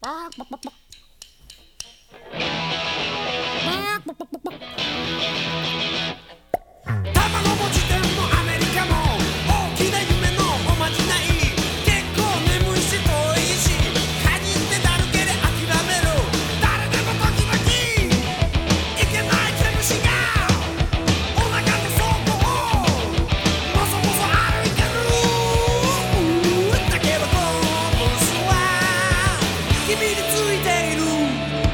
빡빡빡빡 ている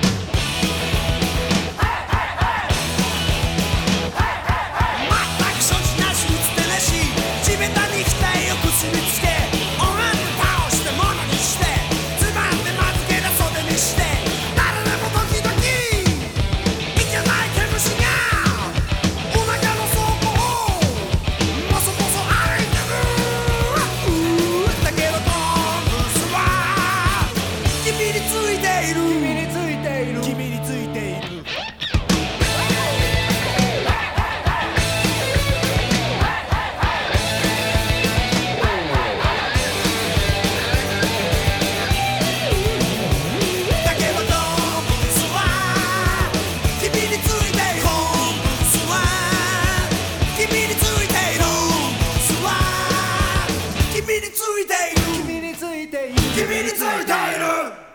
についている。君についている。君についている。君についている。君についている。